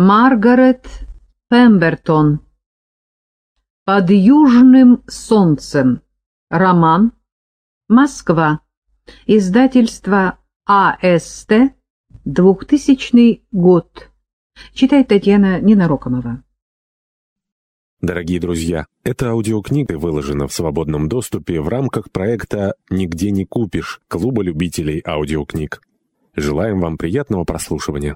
Маргарет Пембертон. Под южным солнцем. Роман. Москва. Издательство АСТ. 2000 год. Читает Татьяна Ненарокомова. Дорогие друзья, эта аудиокнига выложена в свободном доступе в рамках проекта «Нигде не купишь» Клуба любителей аудиокниг. Желаем вам приятного прослушивания.